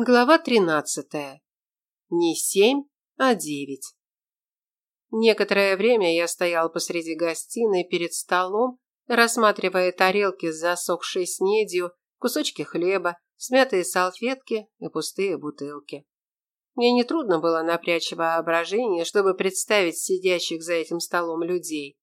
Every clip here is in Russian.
Глава тринадцатая. Не семь, а девять. Некоторое время я стоял посреди гостиной перед столом, рассматривая тарелки с засохшей снедью, кусочки хлеба, смятые салфетки и пустые бутылки. Мне нетрудно было напрячь воображение, чтобы представить сидящих за этим столом людей.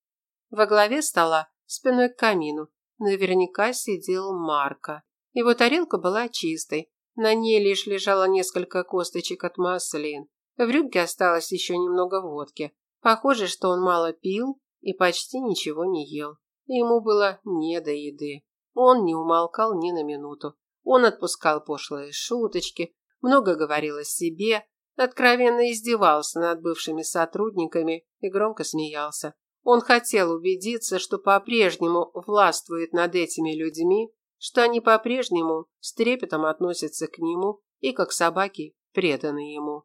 Во главе стола, спиной к камину, наверняка сидел Марко. Его тарелка была чистой, на ней лишь лежало несколько косточек от маслин. В рюмке осталось еще немного водки. Похоже, что он мало пил и почти ничего не ел. Ему было не до еды. Он не умолкал ни на минуту. Он отпускал пошлые шуточки, много говорил о себе, откровенно издевался над бывшими сотрудниками и громко смеялся. Он хотел убедиться, что по-прежнему властвует над этими людьми что они по-прежнему с трепетом относятся к нему и как собаки преданы ему.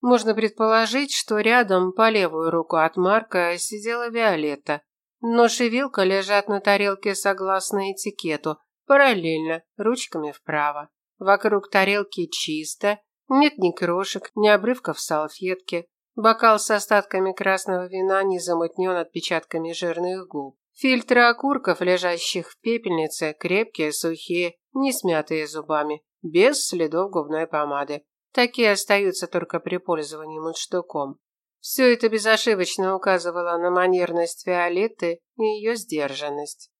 Можно предположить, что рядом по левую руку от Марка сидела Виолетта. Нож и вилка лежат на тарелке согласно этикету, параллельно, ручками вправо. Вокруг тарелки чисто, нет ни крошек, ни обрывков салфетки. Бокал с остатками красного вина не замутнен отпечатками жирных губ. Фильтры окурков, лежащих в пепельнице, крепкие, сухие, не смятые зубами, без следов губной помады. Такие остаются только при пользовании мундштуком. Все это безошибочно указывало на манерность Виолетты и ее сдержанность.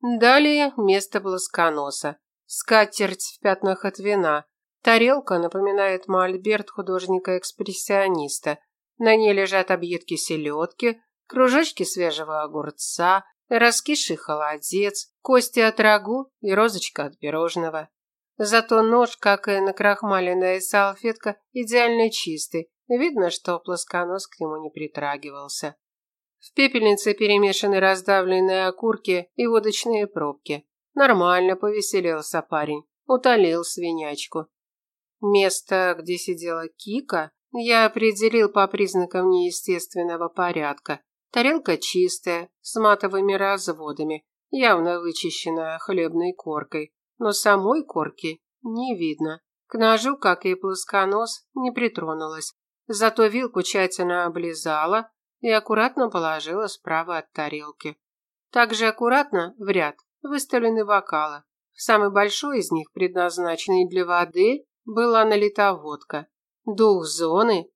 Далее место плосконоса. Скатерть в пятнах от вина. Тарелка напоминает мольберт художника-экспрессиониста. На ней лежат объедки селедки, кружочки свежего огурца, раскисший холодец, кости от рагу и розочка от пирожного. Зато нож, как и накрахмаленная салфетка, идеально чистый. Видно, что плосконос к нему не притрагивался. В пепельнице перемешаны раздавленные окурки и водочные пробки. Нормально повеселился парень, утолил свинячку. Место, где сидела Кика, я определил по признакам неестественного порядка. Тарелка чистая, с матовыми разводами, явно вычищенная хлебной коркой, но самой корки не видно. К ножу, как и плосконос, не притронулась. Зато вилку тщательно облизала и аккуратно положила справа от тарелки. Также аккуратно в ряд выставлены бокалы. Самый большой из них, предназначенный для воды, была налита водка. Дух зоны.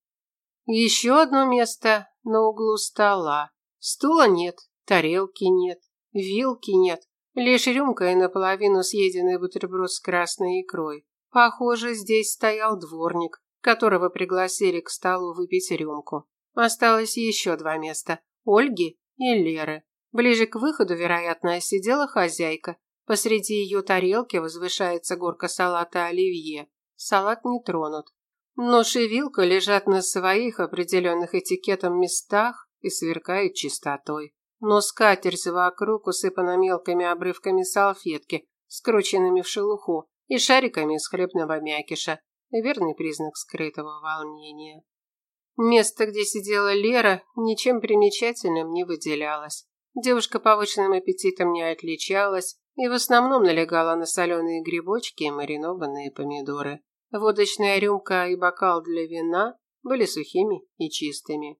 Еще одно место на углу стола. Стула нет, тарелки нет, вилки нет, лишь рюмка и наполовину съеденный бутерброд с красной икрой. Похоже, здесь стоял дворник, которого пригласили к столу выпить рюмку. Осталось еще два места – Ольги и Леры. Ближе к выходу, вероятно, сидела хозяйка. Посреди ее тарелки возвышается горка салата оливье. Салат не тронут. Нож и вилка лежат на своих определенных этикетом местах, и сверкает чистотой. Но скатерть вокруг усыпана мелкими обрывками салфетки, скрученными в шелуху, и шариками из хлебного мякиша. Верный признак скрытого волнения. Место, где сидела Лера, ничем примечательным не выделялось. Девушка повышенным аппетитом не отличалась и в основном налегала на соленые грибочки и маринованные помидоры. Водочная рюмка и бокал для вина были сухими и чистыми.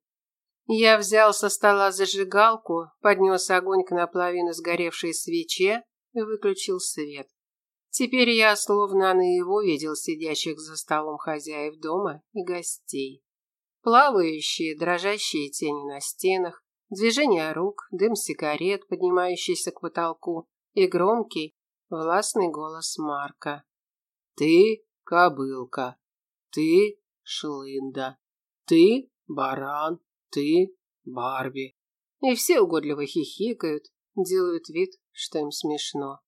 Я взял со стола зажигалку, поднес огонь к наполовину сгоревшей свече и выключил свет. Теперь я словно наяву видел сидящих за столом хозяев дома и гостей. Плавающие, дрожащие тени на стенах, движение рук, дым сигарет, поднимающийся к потолку, и громкий, властный голос Марка. «Ты – кобылка, ты – шлында, ты – баран, ты, Барби. И все угодливо хихикают, делают вид, что им смешно.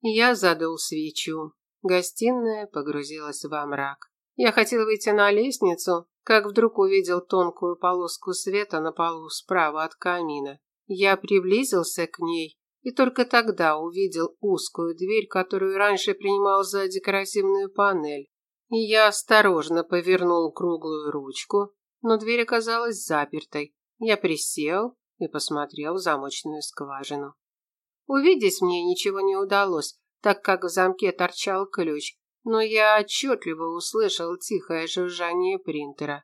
Я задул свечу. Гостиная погрузилась во мрак. Я хотел выйти на лестницу, как вдруг увидел тонкую полоску света на полу справа от камина. Я приблизился к ней и только тогда увидел узкую дверь, которую раньше принимал за декоративную панель. Я осторожно повернул круглую ручку, но дверь оказалась запертой. Я присел и посмотрел в замочную скважину. Увидеть мне ничего не удалось, так как в замке торчал ключ, но я отчетливо услышал тихое жужжание принтера.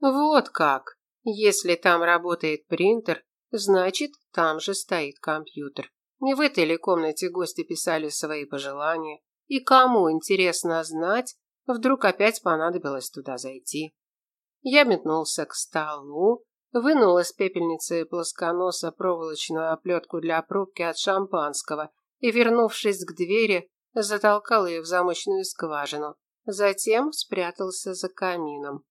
Вот как. Если там работает принтер, значит, там же стоит компьютер. Не в этой ли комнате гости писали свои пожелания? И кому интересно знать, вдруг опять понадобилось туда зайти? Я метнулся к столу, вынул из пепельницы плосконоса проволочную оплетку для пробки от шампанского и, вернувшись к двери, затолкал ее в замочную скважину. Затем спрятался за камином.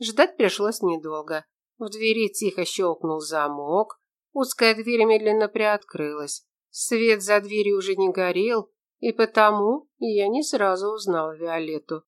Ждать пришлось недолго. В двери тихо щелкнул замок, узкая дверь медленно приоткрылась. Свет за дверью уже не горел, и потому я не сразу узнал Виолетту.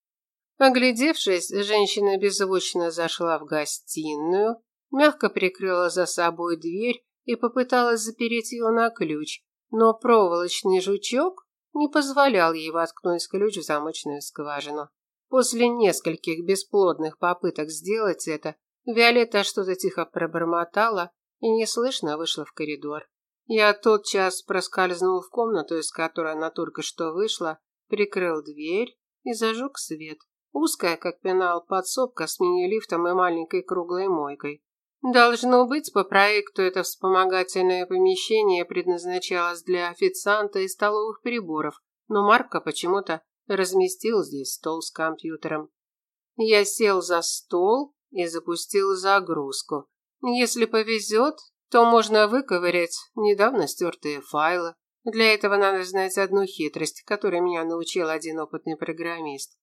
Оглядевшись, женщина беззвучно зашла в гостиную, мягко прикрыла за собой дверь и попыталась запереть ее на ключ, но проволочный жучок не позволял ей воткнуть ключ в замочную скважину. После нескольких бесплодных попыток сделать это, Виолетта что-то тихо пробормотала и неслышно вышла в коридор. Я тотчас проскользнул в комнату, из которой она только что вышла, прикрыл дверь и зажег свет. Узкая, как пенал, подсобка с мини-лифтом и маленькой круглой мойкой. Должно быть, по проекту это вспомогательное помещение предназначалось для официанта и столовых приборов, но Марка почему-то разместил здесь стол с компьютером. Я сел за стол и запустил загрузку. Если повезет, то можно выковырять недавно стертые файлы. Для этого надо знать одну хитрость, которой меня научил один опытный программист.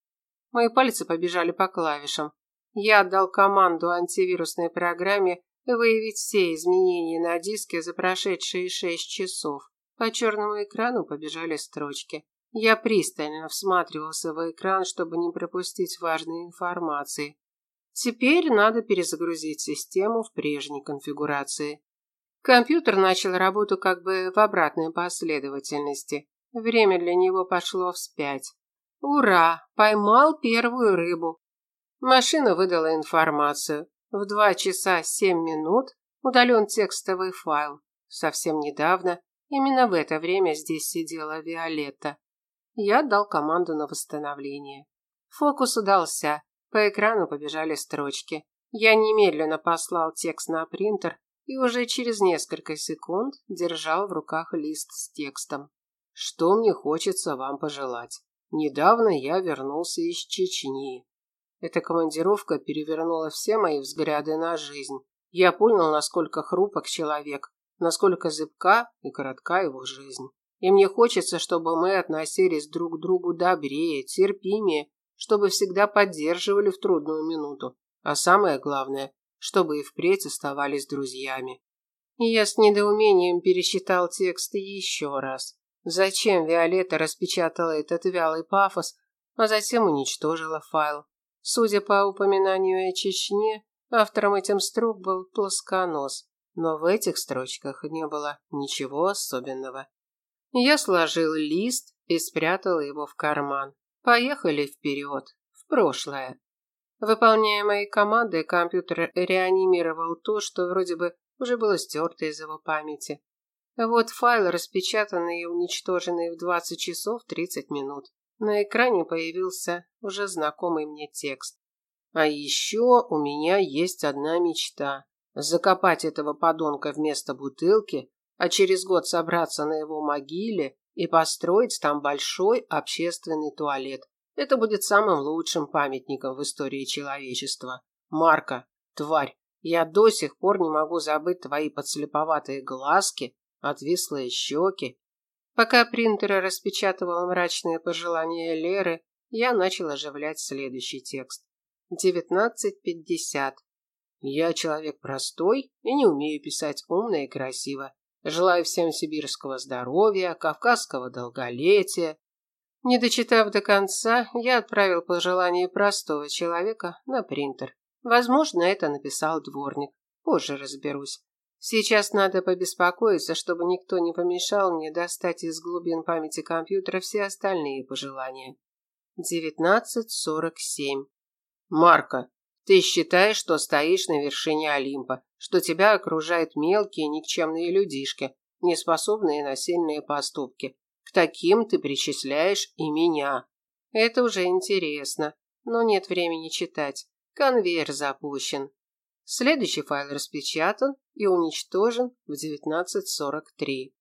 Мои пальцы побежали по клавишам. Я отдал команду антивирусной программе выявить все изменения на диске за прошедшие шесть часов. По черному экрану побежали строчки. Я пристально всматривался в экран, чтобы не пропустить важной информации. Теперь надо перезагрузить систему в прежней конфигурации. Компьютер начал работу как бы в обратной последовательности. Время для него пошло вспять. Ура! Поймал первую рыбу. Машина выдала информацию. В два часа семь минут удален текстовый файл. Совсем недавно, именно в это время здесь сидела Виолетта. Я отдал команду на восстановление. Фокус удался. По экрану побежали строчки. Я немедленно послал текст на принтер и уже через несколько секунд держал в руках лист с текстом. Что мне хочется вам пожелать? Недавно я вернулся из Чечни. Эта командировка перевернула все мои взгляды на жизнь. Я понял, насколько хрупок человек, насколько зыбка и коротка его жизнь. И мне хочется, чтобы мы относились друг к другу добрее, терпимее, чтобы всегда поддерживали в трудную минуту. А самое главное, чтобы и впредь оставались друзьями. И я с недоумением пересчитал текст еще раз. Зачем Виолетта распечатала этот вялый пафос, а затем уничтожила файл? Судя по упоминанию о Чечне, автором этим строк был плосконос, но в этих строчках не было ничего особенного. Я сложил лист и спрятал его в карман. Поехали вперед, в прошлое. Выполняя мои команды, компьютер реанимировал то, что вроде бы уже было стерто из его памяти. Вот файл, распечатанный и уничтоженный в 20 часов 30 минут. На экране появился уже знакомый мне текст. А еще у меня есть одна мечта. Закопать этого подонка вместо бутылки а через год собраться на его могиле и построить там большой общественный туалет. Это будет самым лучшим памятником в истории человечества. Марка, тварь, я до сих пор не могу забыть твои подслеповатые глазки, отвислые щеки. Пока принтер распечатывал мрачные пожелания Леры, я начал оживлять следующий текст. 19.50. Я человек простой и не умею писать умно и красиво. Желаю всем сибирского здоровья, кавказского долголетия. Не дочитав до конца, я отправил пожелание простого человека на принтер. Возможно, это написал дворник. Позже разберусь. Сейчас надо побеспокоиться, чтобы никто не помешал мне достать из глубин памяти компьютера все остальные пожелания. 19.47. Марка, ты считаешь, что стоишь на вершине Олимпа, что тебя окружают мелкие никчемные людишки, неспособные на сильные поступки. К таким ты причисляешь и меня. Это уже интересно, но нет времени читать. Конвейер запущен. Следующий файл распечатан и уничтожен в 19.43.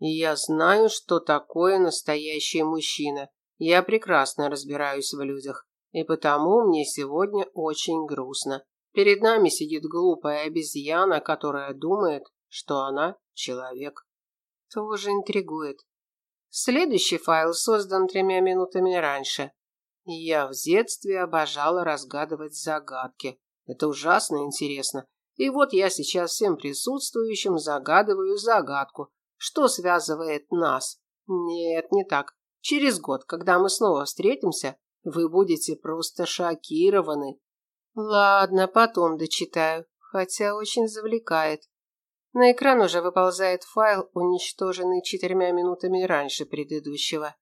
И я знаю, что такое настоящий мужчина. Я прекрасно разбираюсь в людях, и потому мне сегодня очень грустно. Перед нами сидит глупая обезьяна, которая думает, что она человек. Тоже интригует. Следующий файл создан тремя минутами раньше. Я в детстве обожала разгадывать загадки. Это ужасно интересно. И вот я сейчас всем присутствующим загадываю загадку. Что связывает нас? Нет, не так. Через год, когда мы снова встретимся, вы будете просто шокированы. Ладно, потом дочитаю, хотя очень завлекает. На экран уже выползает файл, уничтоженный четырьмя минутами раньше предыдущего.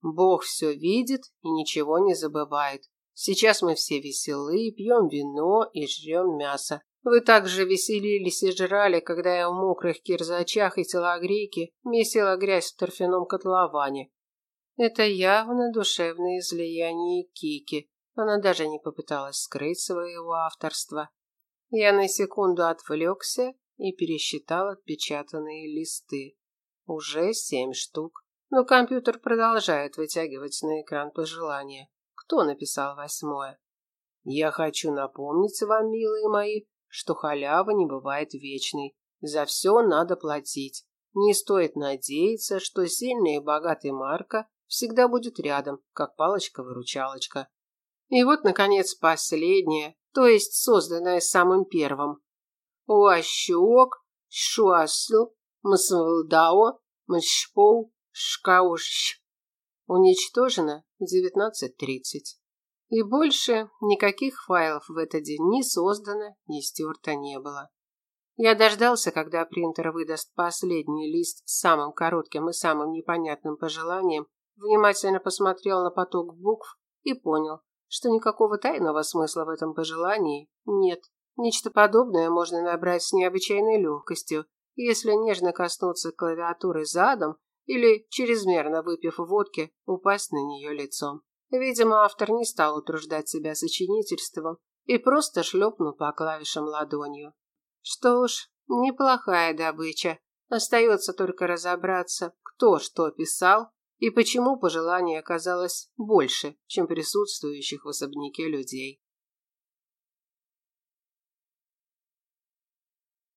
Бог все видит и ничего не забывает. Сейчас мы все веселы, пьем вино и жрем мясо. Вы также веселились и жрали, когда я в мокрых кирзачах и телогрейке месила грязь в торфяном котловане. Это явно душевное излияние Кики. Она даже не попыталась скрыть своего авторства. Я на секунду отвлекся и пересчитал отпечатанные листы. Уже семь штук. Но компьютер продолжает вытягивать на экран пожелания. Кто написал восьмое? Я хочу напомнить вам, милые мои, что халява не бывает вечной. За все надо платить. Не стоит надеяться, что сильный и богатый Марка всегда будет рядом, как палочка-выручалочка. И вот, наконец, последнее, то есть созданное самым первым. Уащуок, шуасл, мсвалдао, мшпоу, шкауш. Уничтожено 19.30. И больше никаких файлов в этот день ни создано, ни стерто не было. Я дождался, когда принтер выдаст последний лист с самым коротким и самым непонятным пожеланием, внимательно посмотрел на поток букв и понял, что никакого тайного смысла в этом пожелании нет. Нечто подобное можно набрать с необычайной легкостью, если нежно коснуться клавиатуры задом или, чрезмерно выпив водки, упасть на нее лицом. Видимо, автор не стал утруждать себя сочинительством и просто шлепнул по клавишам ладонью. Что ж, неплохая добыча. Остается только разобраться, кто что писал и почему пожелание оказалось больше, чем присутствующих в особняке людей.